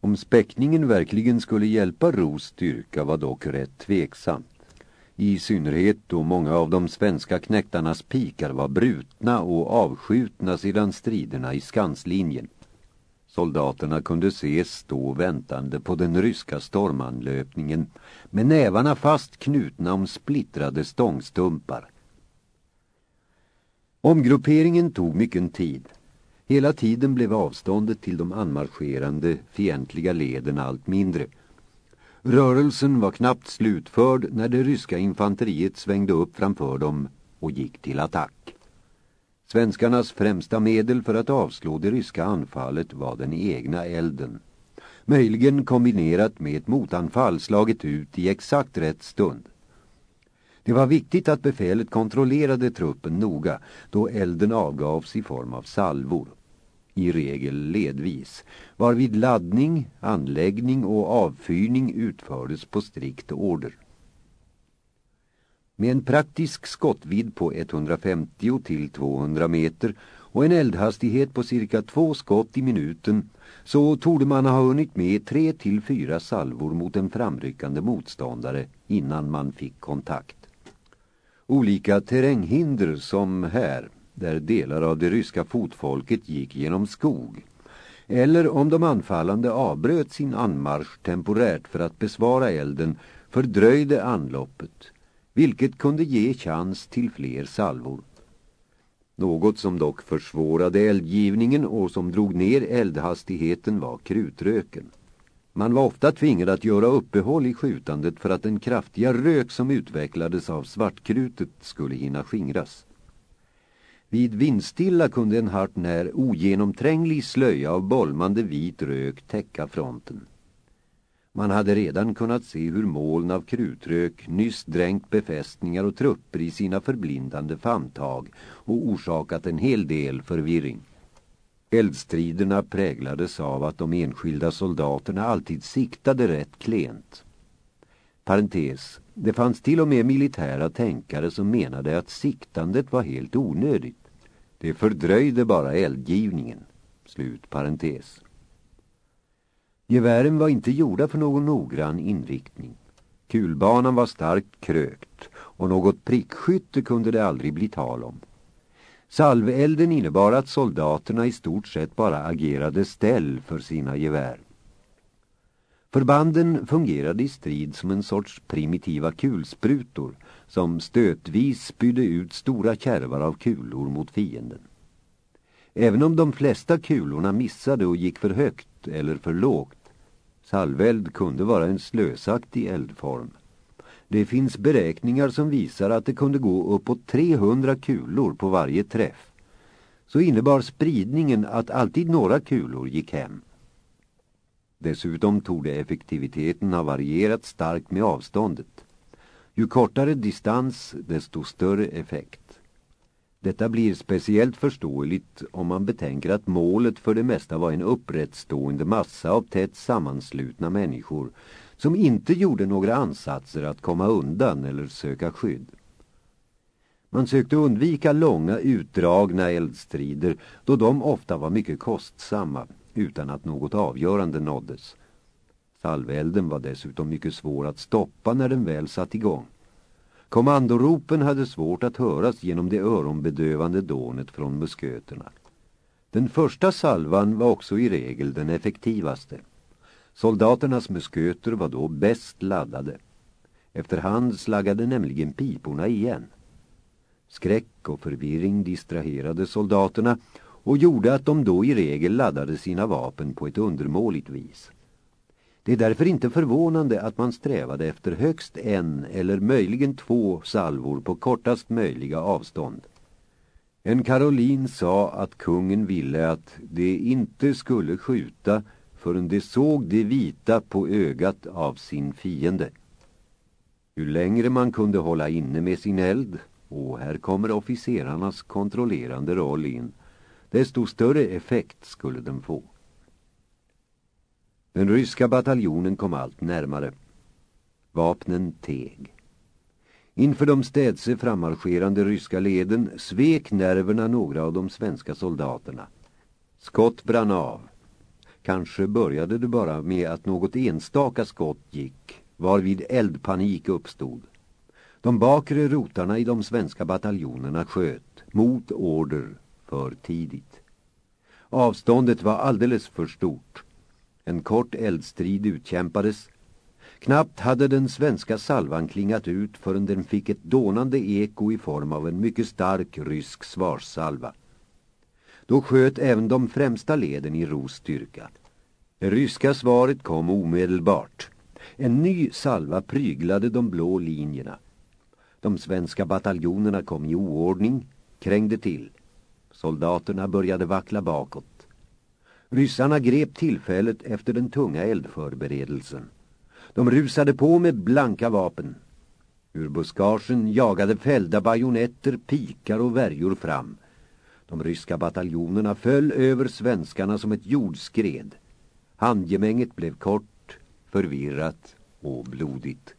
Om späckningen verkligen skulle hjälpa Ros styrka var dock rätt tveksamt. I synnerhet då många av de svenska knäktarnas pikar var brutna och avskjutna sedan striderna i skanslinjen. Soldaterna kunde ses stå väntande på den ryska stormanlöpningen med nävarna fast knutna om splittrade stångstumpar. Omgrupperingen tog mycket tid. Hela tiden blev avståndet till de anmarscherande fientliga leden allt mindre. Rörelsen var knappt slutförd när det ryska infanteriet svängde upp framför dem och gick till attack. Svenskarnas främsta medel för att avslå det ryska anfallet var den egna elden. Möjligen kombinerat med ett motanfall slaget ut i exakt rätt stund. Det var viktigt att befälet kontrollerade truppen noga då elden avgavs i form av salvor. I regel ledvis, varvid laddning, anläggning och avfyrning utfördes på strikt order. Med en praktisk skottvidd på 150 till 200 meter och en eldhastighet på cirka två skott i minuten så torde man ha hunnit med tre till fyra salvor mot en framryckande motståndare innan man fick kontakt. Olika terränghinder som här, där delar av det ryska fotfolket gick genom skog, eller om de anfallande avbröt sin anmarsch temporärt för att besvara elden fördröjde anloppet vilket kunde ge chans till fler salvor. Något som dock försvårade eldgivningen och som drog ner eldhastigheten var krutröken. Man var ofta tvingad att göra uppehåll i skjutandet för att den kraftiga rök som utvecklades av svartkrutet skulle hinna skingras. Vid vindstilla kunde en hart när ogenomtränglig slöja av bolmande vit rök täcka fronten. Man hade redan kunnat se hur moln av krutrök nyss dränkt befästningar och trupper i sina förblindande famntag och orsakat en hel del förvirring. Eldstriderna präglades av att de enskilda soldaterna alltid siktade rätt klent. Parentes, det fanns till och med militära tänkare som menade att siktandet var helt onödigt. Det fördröjde bara eldgivningen. Slut parentes. Gevären var inte gjorda för någon noggrann inriktning. Kulbanan var starkt krökt och något prickskytte kunde det aldrig bli tal om. Salvelden innebar att soldaterna i stort sett bara agerade ställ för sina gevär. Förbanden fungerade i strid som en sorts primitiva kulsprutor som stötvis spydde ut stora kärvar av kulor mot fienden. Även om de flesta kulorna missade och gick för högt eller för lågt Salveld kunde vara en slösaktig eldform. Det finns beräkningar som visar att det kunde gå uppåt 300 kulor på varje träff. Så innebar spridningen att alltid några kulor gick hem. Dessutom tog det effektiviteten ha varierat starkt med avståndet. Ju kortare distans, desto större effekt. Detta blir speciellt förståeligt om man betänker att målet för det mesta var en upprättstående massa av tätt sammanslutna människor som inte gjorde några ansatser att komma undan eller söka skydd. Man sökte undvika långa utdragna eldstrider då de ofta var mycket kostsamma utan att något avgörande nåddes. Salvelden var dessutom mycket svår att stoppa när den väl satt igång. Kommandoropen hade svårt att höras genom det öronbedövande dånet från musköterna. Den första salvan var också i regel den effektivaste. Soldaternas musköter var då bäst laddade. Efterhand slaggade nämligen piporna igen. Skräck och förvirring distraherade soldaterna och gjorde att de då i regel laddade sina vapen på ett undermåligt vis. Det är därför inte förvånande att man strävade efter högst en eller möjligen två salvor på kortast möjliga avstånd. En Karolin sa att kungen ville att det inte skulle skjuta förrän det såg det vita på ögat av sin fiende. Ju längre man kunde hålla inne med sin eld, och här kommer officerarnas kontrollerande roll in, desto större effekt skulle den få. Den ryska bataljonen kom allt närmare. Vapnen teg. Inför de städse frammarscherande ryska leden svek nerverna några av de svenska soldaterna. Skott brann av. Kanske började det bara med att något enstaka skott gick, varvid eldpanik uppstod. De bakre rotarna i de svenska bataljonerna sköt, mot order, för tidigt. Avståndet var alldeles för stort. En kort eldstrid utkämpades. Knappt hade den svenska salvan klingat ut förrän den fick ett dånande eko i form av en mycket stark rysk svarssalva. Då sköt även de främsta leden i Ros styrka. Det ryska svaret kom omedelbart. En ny salva pryglade de blå linjerna. De svenska bataljonerna kom i oordning, krängde till. Soldaterna började vackla bakåt. Ryssarna grep tillfället efter den tunga eldförberedelsen. De rusade på med blanka vapen. Ur buskagen jagade fällda bajonetter, pikar och värjor fram. De ryska bataljonerna föll över svenskarna som ett jordskred. Handgemänget blev kort, förvirrat och blodigt.